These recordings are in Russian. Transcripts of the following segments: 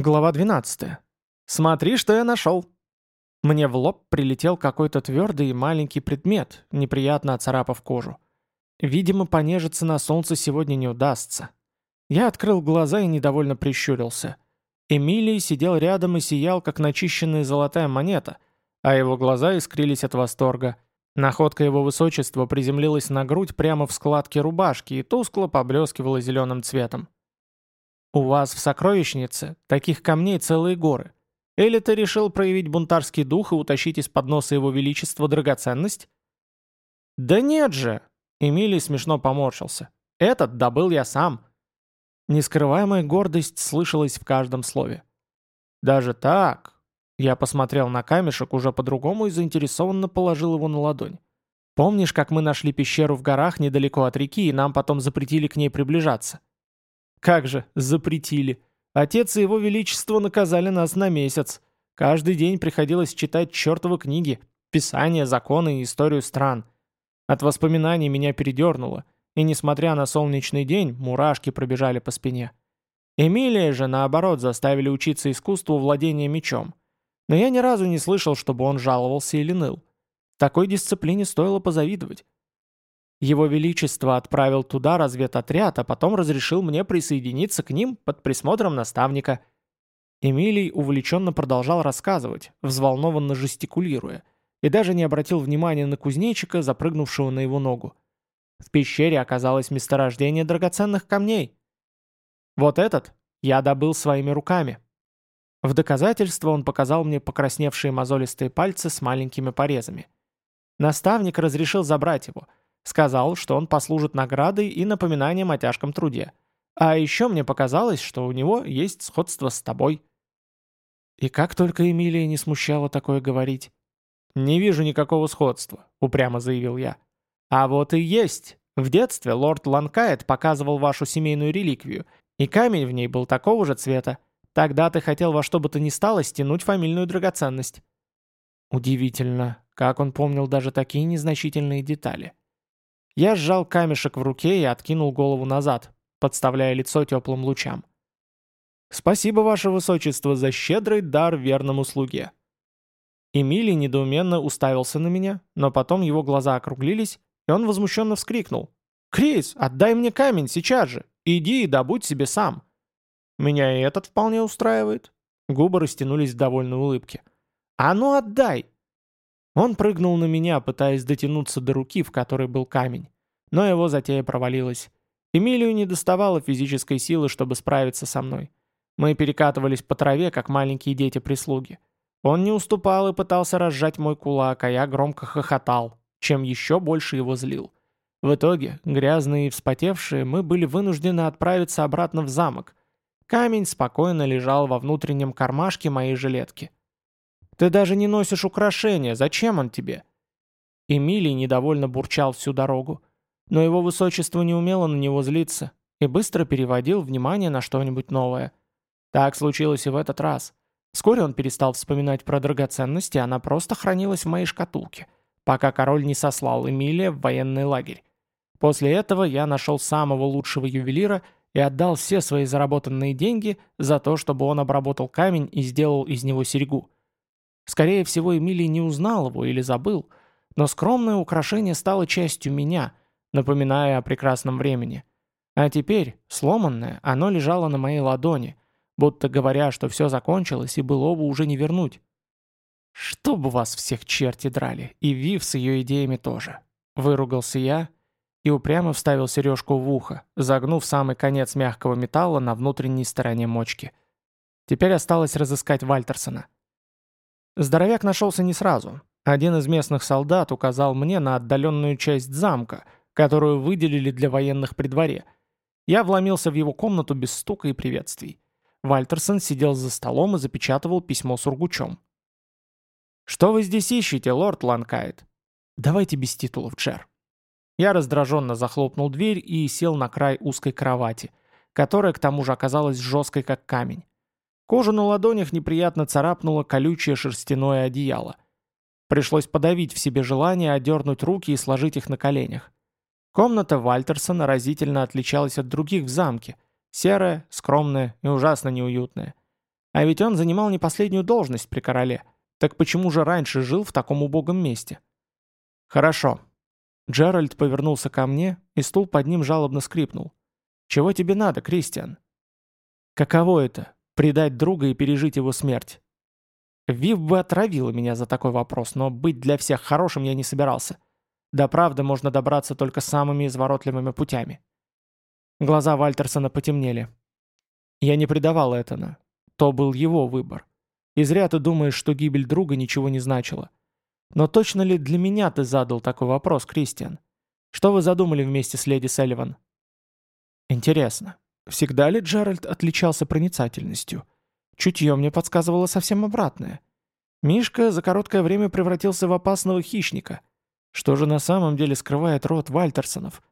Глава 12. Смотри, что я нашел. Мне в лоб прилетел какой-то твердый и маленький предмет, неприятно оцарапав кожу. Видимо, понежиться на солнце сегодня не удастся. Я открыл глаза и недовольно прищурился. Эмилий сидел рядом и сиял, как начищенная золотая монета, а его глаза искрились от восторга. Находка его высочества приземлилась на грудь прямо в складке рубашки и тускло поблескивала зеленым цветом. У вас в сокровищнице таких камней целые горы. Или ты решил проявить бунтарский дух и утащить из-под носа его величества драгоценность? Да нет же! Эмилий смешно поморщился. Этот добыл я сам. Нескрываемая гордость слышалась в каждом слове. Даже так? Я посмотрел на камешек уже по-другому и заинтересованно положил его на ладонь. Помнишь, как мы нашли пещеру в горах недалеко от реки, и нам потом запретили к ней приближаться? Как же, запретили. Отец и его величество наказали нас на месяц. Каждый день приходилось читать чертовы книги, писания, законы и историю стран. От воспоминаний меня передернуло, и несмотря на солнечный день, мурашки пробежали по спине. Эмилия же, наоборот, заставили учиться искусству владения мечом. Но я ни разу не слышал, чтобы он жаловался или ныл. Такой дисциплине стоило позавидовать. Его Величество отправил туда разведотряд, а потом разрешил мне присоединиться к ним под присмотром наставника. Эмилий увлеченно продолжал рассказывать, взволнованно жестикулируя, и даже не обратил внимания на кузнечика, запрыгнувшего на его ногу. В пещере оказалось месторождение драгоценных камней. Вот этот я добыл своими руками. В доказательство он показал мне покрасневшие мозолистые пальцы с маленькими порезами. Наставник разрешил забрать его — Сказал, что он послужит наградой и напоминанием о тяжком труде. А еще мне показалось, что у него есть сходство с тобой. И как только Эмилия не смущала такое говорить. «Не вижу никакого сходства», — упрямо заявил я. «А вот и есть. В детстве лорд Ланкайт показывал вашу семейную реликвию, и камень в ней был такого же цвета. Тогда ты хотел во что бы то ни стало стянуть фамильную драгоценность». Удивительно, как он помнил даже такие незначительные детали. Я сжал камешек в руке и откинул голову назад, подставляя лицо теплым лучам. «Спасибо, ваше высочество, за щедрый дар верному слуге». Эмилий недоуменно уставился на меня, но потом его глаза округлились, и он возмущенно вскрикнул. «Крис, отдай мне камень сейчас же! Иди и добудь себе сам!» «Меня и этот вполне устраивает». Губы растянулись в довольной улыбке. «А ну отдай!» Он прыгнул на меня, пытаясь дотянуться до руки, в которой был камень. Но его затея провалилась. Эмилию не доставало физической силы, чтобы справиться со мной. Мы перекатывались по траве, как маленькие дети-прислуги. Он не уступал и пытался разжать мой кулак, а я громко хохотал, чем еще больше его злил. В итоге, грязные и вспотевшие, мы были вынуждены отправиться обратно в замок. Камень спокойно лежал во внутреннем кармашке моей жилетки. Ты даже не носишь украшения, зачем он тебе?» Эмилий недовольно бурчал всю дорогу, но его высочество не умело на него злиться и быстро переводил внимание на что-нибудь новое. Так случилось и в этот раз. Вскоре он перестал вспоминать про драгоценности, она просто хранилась в моей шкатулке, пока король не сослал Эмилия в военный лагерь. После этого я нашел самого лучшего ювелира и отдал все свои заработанные деньги за то, чтобы он обработал камень и сделал из него серьгу. Скорее всего, Эмилий не узнал его или забыл, но скромное украшение стало частью меня, напоминая о прекрасном времени. А теперь, сломанное, оно лежало на моей ладони, будто говоря, что все закончилось и было бы уже не вернуть. «Чтобы вас всех черти драли, и Вив с ее идеями тоже», — выругался я и упрямо вставил сережку в ухо, загнув самый конец мягкого металла на внутренней стороне мочки. Теперь осталось разыскать Вальтерсона. Здоровяк нашелся не сразу. Один из местных солдат указал мне на отдаленную часть замка, которую выделили для военных при дворе. Я вломился в его комнату без стука и приветствий. Вальтерсон сидел за столом и запечатывал письмо с ургучом. «Что вы здесь ищете, лорд Ланкайт?» «Давайте без титулов, Джер». Я раздраженно захлопнул дверь и сел на край узкой кровати, которая к тому же оказалась жесткой, как камень. Кожу на ладонях неприятно царапнуло колючее шерстяное одеяло. Пришлось подавить в себе желание одернуть руки и сложить их на коленях. Комната Вальтерсона разительно отличалась от других в замке. Серая, скромная и ужасно неуютная. А ведь он занимал не последнюю должность при короле. Так почему же раньше жил в таком убогом месте? Хорошо. Джеральд повернулся ко мне, и стул под ним жалобно скрипнул. «Чего тебе надо, Кристиан?» «Каково это — предать друга и пережить его смерть?» Вив бы отравила меня за такой вопрос, но быть для всех хорошим я не собирался. До правды можно добраться только самыми изворотливыми путями. Глаза Вальтерсона потемнели. Я не предавал Этана. То был его выбор. И зря ты думаешь, что гибель друга ничего не значила. Но точно ли для меня ты задал такой вопрос, Кристиан? Что вы задумали вместе с леди Селливан? Интересно, всегда ли Джеральд отличался проницательностью? Чутье мне подсказывало совсем обратное. Мишка за короткое время превратился в опасного хищника. Что же на самом деле скрывает род Вальтерсонов?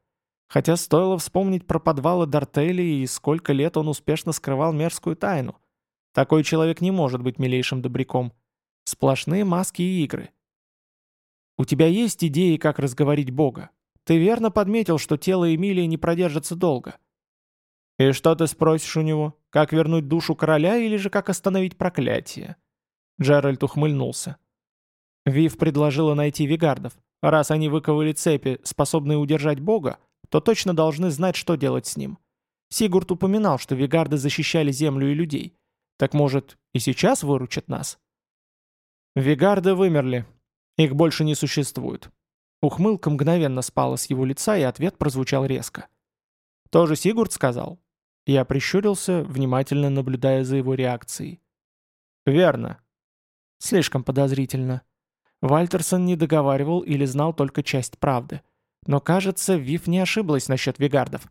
Хотя стоило вспомнить про подвалы Дартели и сколько лет он успешно скрывал мерзкую тайну. Такой человек не может быть милейшим добряком. Сплошные маски и игры. У тебя есть идеи, как разговорить Бога? Ты верно подметил, что тело Эмилии не продержится долго. И что ты спросишь у него? Как вернуть душу короля или же как остановить проклятие? Джеральд ухмыльнулся. Вив предложила найти вигардов. Раз они выковали цепи, способные удержать бога, то точно должны знать, что делать с ним. Сигурд упоминал, что вигарды защищали землю и людей. Так может, и сейчас выручат нас? Вигарды вымерли. Их больше не существует. Ухмылка мгновенно спала с его лица, и ответ прозвучал резко. «Тоже Сигурд сказал?» Я прищурился, внимательно наблюдая за его реакцией. «Верно». Слишком подозрительно. Вальтерсон не договаривал или знал только часть правды. Но, кажется, Вив не ошиблась насчет вигардов.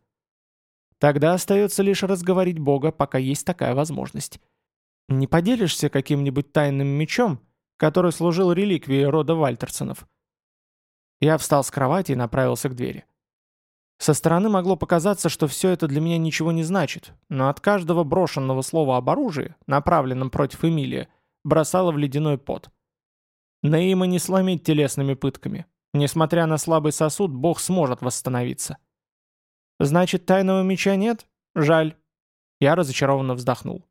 Тогда остается лишь разговорить Бога, пока есть такая возможность. Не поделишься каким-нибудь тайным мечом, который служил реликвией рода Вальтерсонов? Я встал с кровати и направился к двери. Со стороны могло показаться, что все это для меня ничего не значит, но от каждого брошенного слова об оружии, направленном против Эмилия, бросало в ледяной пот. Наима не сломить телесными пытками. Несмотря на слабый сосуд, бог сможет восстановиться. Значит, тайного меча нет? Жаль. Я разочарованно вздохнул.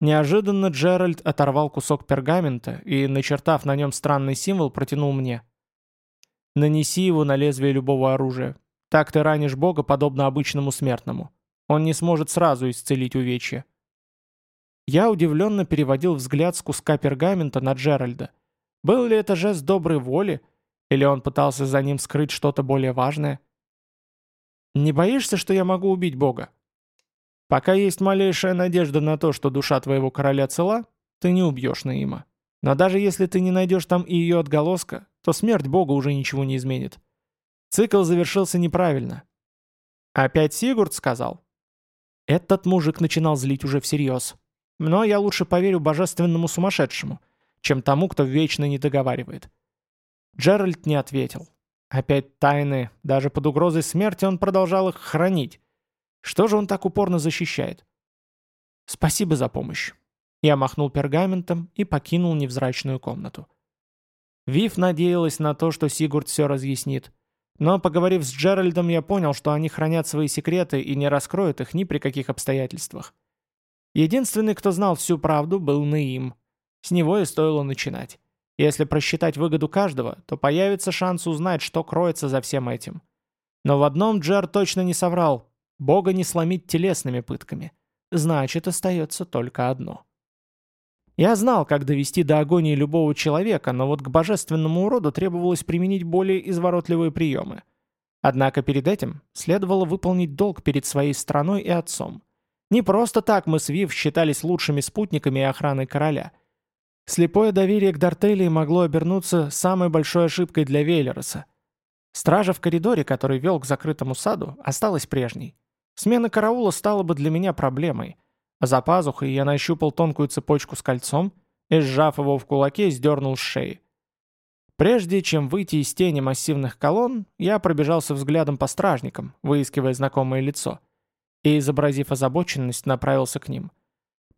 Неожиданно Джеральд оторвал кусок пергамента и, начертав на нем странный символ, протянул мне. «Нанеси его на лезвие любого оружия. Так ты ранишь Бога, подобно обычному смертному. Он не сможет сразу исцелить увечья». Я удивленно переводил взгляд с куска пергамента на Джеральда. Был ли это жест доброй воли, или он пытался за ним скрыть что-то более важное? «Не боишься, что я могу убить Бога?» «Пока есть малейшая надежда на то, что душа твоего короля цела, ты не убьешь Наима. Но даже если ты не найдешь там и ее отголоска, то смерть Бога уже ничего не изменит. Цикл завершился неправильно». «Опять Сигурд сказал?» Этот мужик начинал злить уже всерьез. Но я лучше поверю божественному сумасшедшему, чем тому, кто вечно не договаривает. Джеральд не ответил. Опять тайны, даже под угрозой смерти он продолжал их хранить. Что же он так упорно защищает? Спасибо за помощь. Я махнул пергаментом и покинул невзрачную комнату. Вив надеялась на то, что Сигурд все разъяснит. Но, поговорив с Джеральдом, я понял, что они хранят свои секреты и не раскроют их ни при каких обстоятельствах. Единственный, кто знал всю правду, был Наим. С него и стоило начинать. Если просчитать выгоду каждого, то появится шанс узнать, что кроется за всем этим. Но в одном Джер точно не соврал. Бога не сломить телесными пытками. Значит, остается только одно. Я знал, как довести до агонии любого человека, но вот к божественному уроду требовалось применить более изворотливые приемы. Однако перед этим следовало выполнить долг перед своей страной и отцом. Не просто так мы с Вив считались лучшими спутниками и охраной короля – Слепое доверие к Дартелии могло обернуться самой большой ошибкой для Вейлероса. Стража в коридоре, который вел к закрытому саду, осталась прежней. Смена караула стала бы для меня проблемой. За пазухой я нащупал тонкую цепочку с кольцом и, сжав его в кулаке, сдернул с шеи. Прежде чем выйти из тени массивных колонн, я пробежался взглядом по стражникам, выискивая знакомое лицо, и, изобразив озабоченность, направился к ним –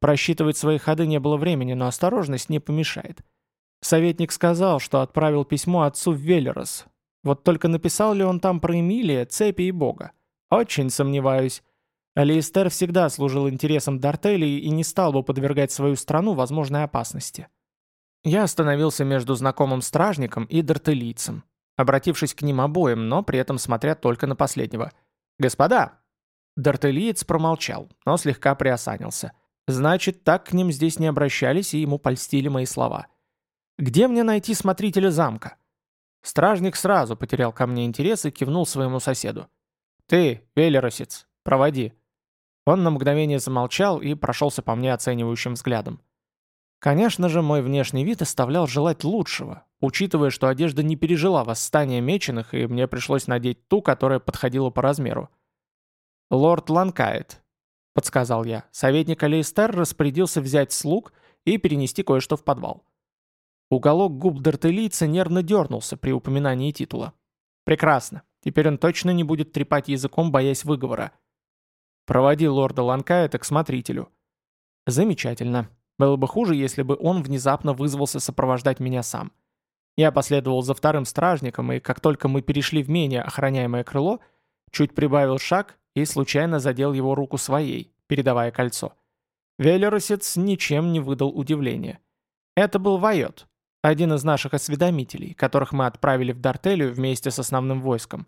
Просчитывать свои ходы не было времени, но осторожность не помешает. Советник сказал, что отправил письмо отцу в Велерос. Вот только написал ли он там про Эмилия, цепи и бога? Очень сомневаюсь. Алиэстер всегда служил интересам Дартелии и не стал бы подвергать свою страну возможной опасности. Я остановился между знакомым стражником и дартелийцем, обратившись к ним обоим, но при этом смотря только на последнего. «Господа!» Дартелиец промолчал, но слегка приосанился. Значит, так к ним здесь не обращались, и ему польстили мои слова. «Где мне найти смотрителя замка?» Стражник сразу потерял ко мне интерес и кивнул своему соседу. «Ты, велеросец, проводи». Он на мгновение замолчал и прошелся по мне оценивающим взглядом. Конечно же, мой внешний вид оставлял желать лучшего, учитывая, что одежда не пережила восстание меченых, и мне пришлось надеть ту, которая подходила по размеру. «Лорд Ланкайт», — подсказал я. Советник Алейстер распорядился взять слуг и перенести кое-что в подвал. Уголок губ Дартелийца нервно дернулся при упоминании титула. «Прекрасно. Теперь он точно не будет трепать языком, боясь выговора. Проводи лорда Ланкайта к смотрителю». «Замечательно. Было бы хуже, если бы он внезапно вызвался сопровождать меня сам. Я последовал за вторым стражником, и как только мы перешли в менее охраняемое крыло, чуть прибавил шаг и случайно задел его руку своей, передавая кольцо. Велеросец ничем не выдал удивления. Это был Вайот, один из наших осведомителей, которых мы отправили в Дартелию вместе с основным войском.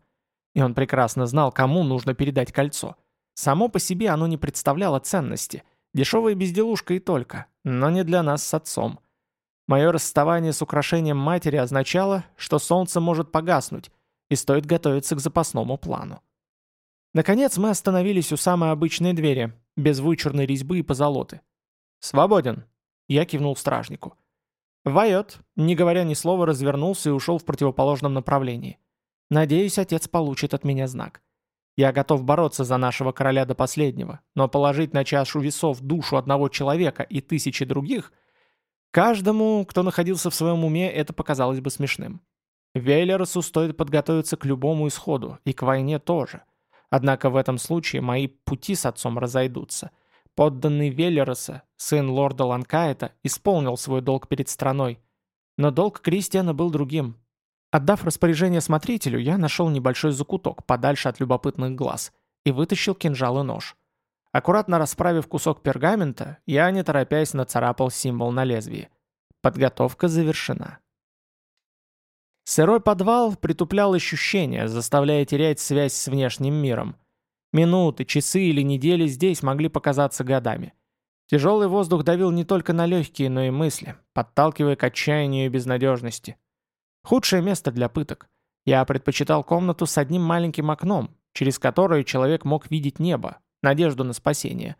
И он прекрасно знал, кому нужно передать кольцо. Само по себе оно не представляло ценности. Дешевая безделушка и только, но не для нас с отцом. Мое расставание с украшением матери означало, что солнце может погаснуть, и стоит готовиться к запасному плану. Наконец мы остановились у самой обычной двери, без вычурной резьбы и позолоты. «Свободен!» Я кивнул стражнику. Вайот, не говоря ни слова, развернулся и ушел в противоположном направлении. Надеюсь, отец получит от меня знак. Я готов бороться за нашего короля до последнего, но положить на чашу весов душу одного человека и тысячи других, каждому, кто находился в своем уме, это показалось бы смешным. Вейлеросу стоит подготовиться к любому исходу, и к войне тоже – Однако в этом случае мои пути с отцом разойдутся. Подданный Веллероса, сын лорда Ланкаэта, исполнил свой долг перед страной. Но долг Кристиана был другим. Отдав распоряжение смотрителю, я нашел небольшой закуток, подальше от любопытных глаз, и вытащил кинжал и нож. Аккуратно расправив кусок пергамента, я, не торопясь, нацарапал символ на лезвии. Подготовка завершена. Сырой подвал притуплял ощущения, заставляя терять связь с внешним миром. Минуты, часы или недели здесь могли показаться годами. Тяжелый воздух давил не только на легкие, но и мысли, подталкивая к отчаянию и безнадежности. Худшее место для пыток. Я предпочитал комнату с одним маленьким окном, через которое человек мог видеть небо, надежду на спасение.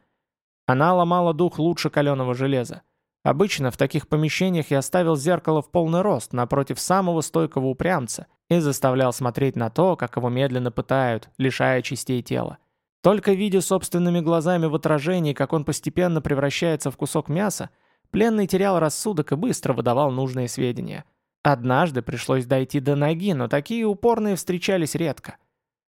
Она ломала дух лучше каленого железа. Обычно в таких помещениях я ставил зеркало в полный рост напротив самого стойкого упрямца и заставлял смотреть на то, как его медленно пытают, лишая частей тела. Только видя собственными глазами в отражении, как он постепенно превращается в кусок мяса, пленный терял рассудок и быстро выдавал нужные сведения. Однажды пришлось дойти до ноги, но такие упорные встречались редко.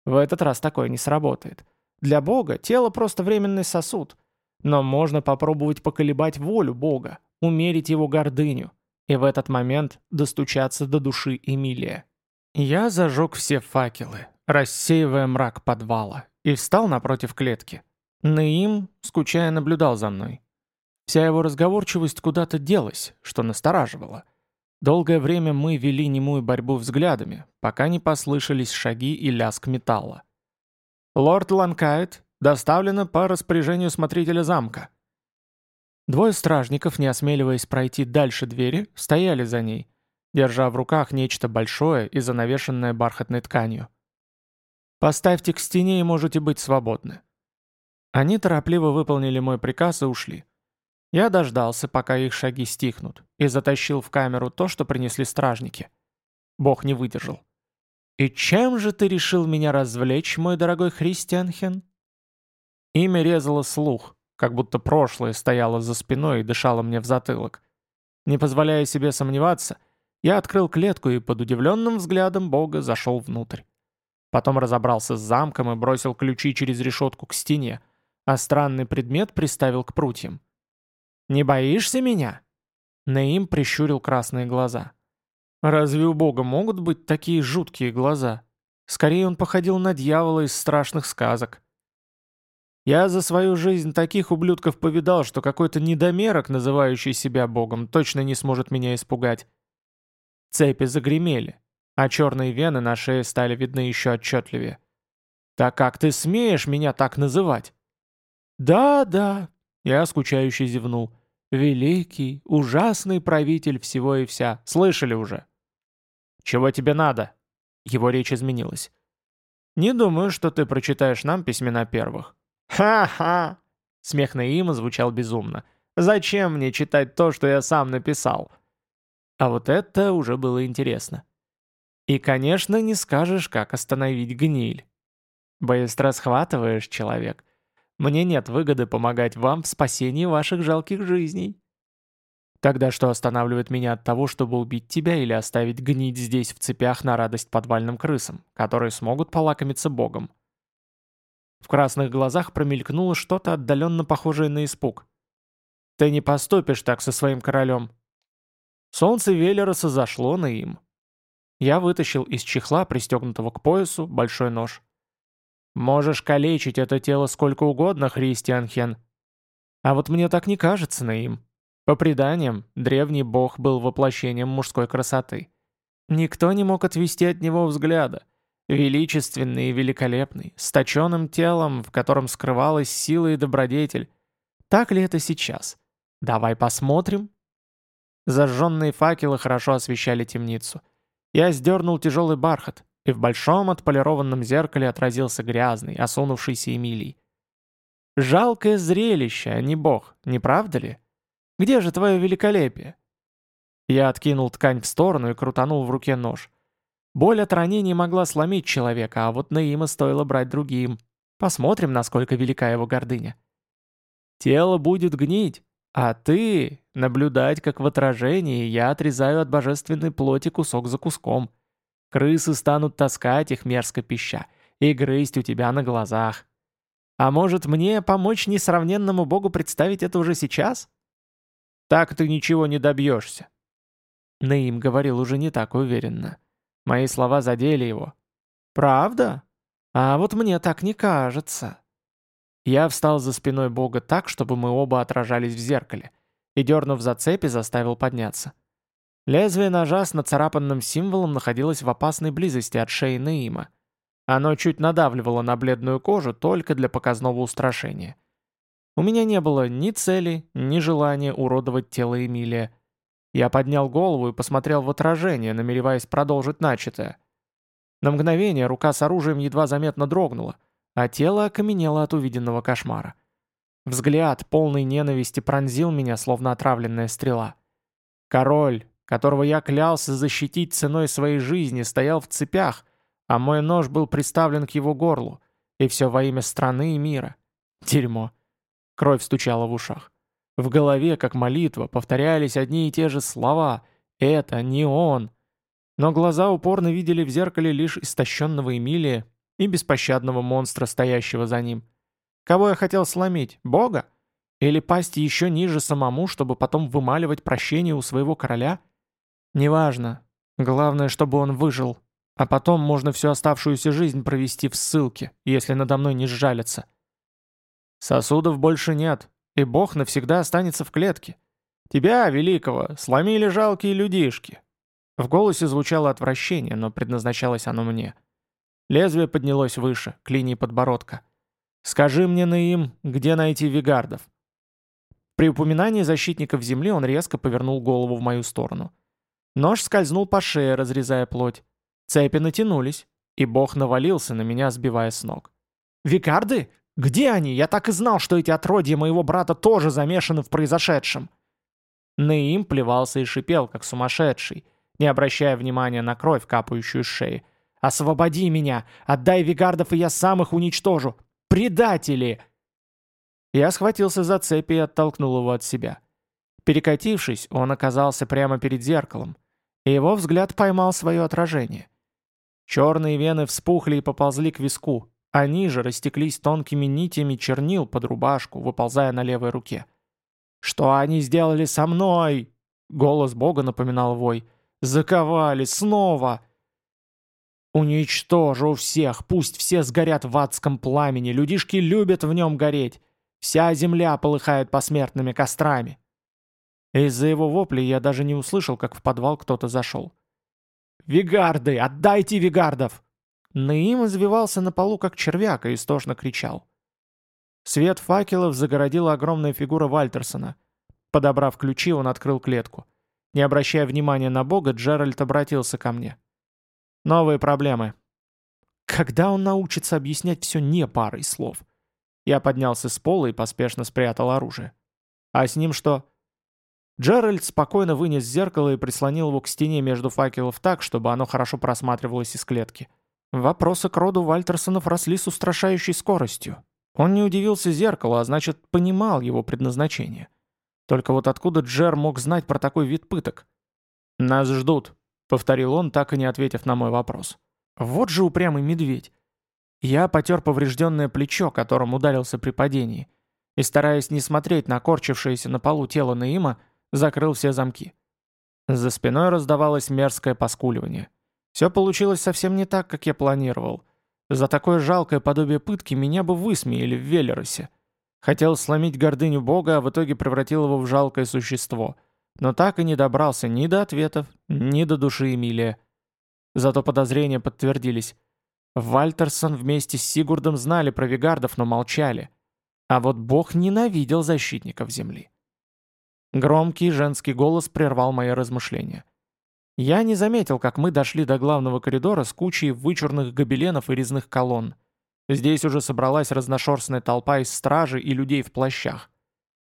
В этот раз такое не сработает. Для Бога тело просто временный сосуд. Но можно попробовать поколебать волю Бога, умерить его гордыню и в этот момент достучаться до души Эмилия. Я зажег все факелы, рассеивая мрак подвала, и встал напротив клетки. Наим, скучая, наблюдал за мной. Вся его разговорчивость куда-то делась, что настораживало. Долгое время мы вели немую борьбу взглядами, пока не послышались шаги и лязг металла. «Лорд Ланкайт доставлено по распоряжению смотрителя замка», Двое стражников, не осмеливаясь пройти дальше двери, стояли за ней, держа в руках нечто большое и занавешенное бархатной тканью. «Поставьте к стене и можете быть свободны». Они торопливо выполнили мой приказ и ушли. Я дождался, пока их шаги стихнут, и затащил в камеру то, что принесли стражники. Бог не выдержал. «И чем же ты решил меня развлечь, мой дорогой Христианхен?» Имя резало слух, как будто прошлое стояло за спиной и дышало мне в затылок. Не позволяя себе сомневаться, я открыл клетку и под удивленным взглядом Бога зашел внутрь. Потом разобрался с замком и бросил ключи через решетку к стене, а странный предмет приставил к прутьям. «Не боишься меня?» Наим прищурил красные глаза. «Разве у Бога могут быть такие жуткие глаза? Скорее он походил на дьявола из страшных сказок». Я за свою жизнь таких ублюдков повидал, что какой-то недомерок, называющий себя богом, точно не сможет меня испугать. Цепи загремели, а черные вены на шее стали видны еще отчетливее. «Так как ты смеешь меня так называть?» «Да, да», — я скучающе зевнул. «Великий, ужасный правитель всего и вся. Слышали уже?» «Чего тебе надо?» Его речь изменилась. «Не думаю, что ты прочитаешь нам письмена первых. «Ха-ха!» Смех Наима звучал безумно. «Зачем мне читать то, что я сам написал?» А вот это уже было интересно. И, конечно, не скажешь, как остановить гниль. Быстро схватываешь, человек. Мне нет выгоды помогать вам в спасении ваших жалких жизней. Тогда что останавливает меня от того, чтобы убить тебя или оставить гнить здесь в цепях на радость подвальным крысам, которые смогут полакомиться Богом? В красных глазах промелькнуло что-то отдаленно похожее на испуг. «Ты не поступишь так со своим королем». Солнце Велероса зашло на им. Я вытащил из чехла, пристегнутого к поясу, большой нож. «Можешь калечить это тело сколько угодно, Христиан Хен. А вот мне так не кажется, Наим. По преданиям, древний бог был воплощением мужской красоты. Никто не мог отвести от него взгляда. Величественный и великолепный, с точенным телом, в котором скрывалась сила и добродетель. Так ли это сейчас? Давай посмотрим. Зажженные факелы хорошо освещали темницу. Я сдернул тяжелый бархат, и в большом отполированном зеркале отразился грязный, осунувшийся Эмилий. Жалкое зрелище, а не бог, не правда ли? Где же твое великолепие? Я откинул ткань в сторону и крутанул в руке нож. Боль от ранений могла сломить человека, а вот Наима стоило брать другим. Посмотрим, насколько велика его гордыня. Тело будет гнить, а ты — наблюдать, как в отражении я отрезаю от божественной плоти кусок за куском. Крысы станут таскать их мерзко пища и грызть у тебя на глазах. А может мне помочь несравненному богу представить это уже сейчас? Так ты ничего не добьешься. Наим говорил уже не так уверенно. Мои слова задели его. «Правда? А вот мне так не кажется». Я встал за спиной Бога так, чтобы мы оба отражались в зеркале, и, дернув за цепи, заставил подняться. Лезвие ножа с нацарапанным символом находилось в опасной близости от шеи Наима. Оно чуть надавливало на бледную кожу только для показного устрашения. У меня не было ни цели, ни желания уродовать тело Эмилия, я поднял голову и посмотрел в отражение, намереваясь продолжить начатое. На мгновение рука с оружием едва заметно дрогнула, а тело окаменело от увиденного кошмара. Взгляд, полный ненависти, пронзил меня, словно отравленная стрела. Король, которого я клялся защитить ценой своей жизни, стоял в цепях, а мой нож был приставлен к его горлу, и все во имя страны и мира. Дерьмо. Кровь стучала в ушах. В голове, как молитва, повторялись одни и те же слова «Это не он». Но глаза упорно видели в зеркале лишь истощенного Эмилия и беспощадного монстра, стоящего за ним. Кого я хотел сломить? Бога? Или пасть еще ниже самому, чтобы потом вымаливать прощение у своего короля? Неважно. Главное, чтобы он выжил. А потом можно всю оставшуюся жизнь провести в ссылке, если надо мной не сжалятся. Сосудов больше нет, и Бог навсегда останется в клетке. Тебя, великого, сломили жалкие людишки». В голосе звучало отвращение, но предназначалось оно мне. Лезвие поднялось выше, к линии подбородка. «Скажи мне, Наим, где найти вигардов?» При упоминании защитников земли он резко повернул голову в мою сторону. Нож скользнул по шее, разрезая плоть. Цепи натянулись, и бог навалился на меня, сбивая с ног. «Викарды? Где они? Я так и знал, что эти отродья моего брата тоже замешаны в произошедшем. Наим плевался и шипел, как сумасшедший, не обращая внимания на кровь, капающую с шеи. «Освободи меня! Отдай Вигардов, и я сам их уничтожу! Предатели!» Я схватился за цепи и оттолкнул его от себя. Перекатившись, он оказался прямо перед зеркалом, и его взгляд поймал свое отражение. Черные вены вспухли и поползли к виску, они же растеклись тонкими нитями чернил под рубашку, выползая на левой руке. «Что они сделали со мной?» Голос Бога напоминал вой. «Заковали! Снова!» «Уничтожу всех, пусть все сгорят в адском пламени, людишки любят в нем гореть. Вся земля полыхает посмертными кострами». Из-за его вопли я даже не услышал, как в подвал кто-то зашел. «Вигарды! Отдайте вигардов!» Наим извивался на полу, как червяк, и истошно кричал. Свет факелов загородила огромная фигура Вальтерсона. Подобрав ключи, он открыл клетку. Не обращая внимания на бога, Джеральд обратился ко мне. «Новые проблемы». Когда он научится объяснять все не парой слов? Я поднялся с пола и поспешно спрятал оружие. «А с ним что?» Джеральд спокойно вынес зеркало и прислонил его к стене между факелов так, чтобы оно хорошо просматривалось из клетки. Вопросы к роду Вальтерсонов росли с устрашающей скоростью. Он не удивился зеркалу, а значит, понимал его предназначение. Только вот откуда Джер мог знать про такой вид пыток? «Нас ждут», — повторил он, так и не ответив на мой вопрос. «Вот же упрямый медведь». Я потер поврежденное плечо, которым ударился при падении, и, стараясь не смотреть на корчившееся на полу тело Наима, закрыл все замки. За спиной раздавалось мерзкое поскуливание. Все получилось совсем не так, как я планировал. За такое жалкое подобие пытки меня бы высмеяли в Велеросе. Хотел сломить гордыню бога, а в итоге превратил его в жалкое существо. Но так и не добрался ни до ответов, ни до души Эмилия. Зато подозрения подтвердились. Вальтерсон вместе с Сигурдом знали про Вигардов, но молчали. А вот бог ненавидел защитников земли. Громкий женский голос прервал мои размышления. Я не заметил, как мы дошли до главного коридора с кучей вычурных гобеленов и резных колонн. Здесь уже собралась разношерстная толпа из стражи и людей в плащах.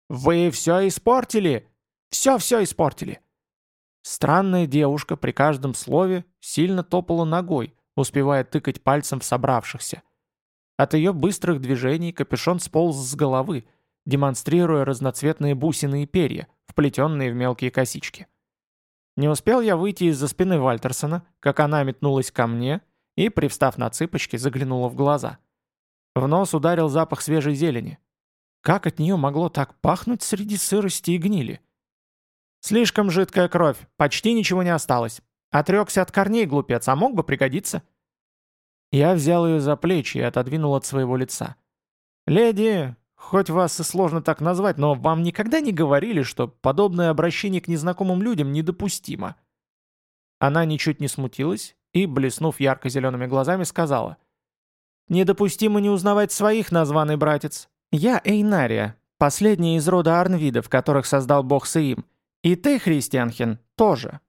«Вы все испортили! Все-все испортили!» Странная девушка при каждом слове сильно топала ногой, успевая тыкать пальцем в собравшихся. От ее быстрых движений капюшон сполз с головы, демонстрируя разноцветные бусины и перья, вплетенные в мелкие косички. Не успел я выйти из-за спины Вальтерсона, как она метнулась ко мне и, привстав на цыпочки, заглянула в глаза. В нос ударил запах свежей зелени. Как от нее могло так пахнуть среди сырости и гнили? «Слишком жидкая кровь, почти ничего не осталось. Отрекся от корней, глупец, а мог бы пригодиться». Я взял ее за плечи и отодвинул от своего лица. «Леди, Хоть вас и сложно так назвать, но вам никогда не говорили, что подобное обращение к незнакомым людям недопустимо?» Она ничуть не смутилась и, блеснув ярко-зелеными глазами, сказала. «Недопустимо не узнавать своих, названный братец. Я Эйнария, последняя из рода Арнвидов, которых создал бог Саим. И ты, Христианхин, тоже.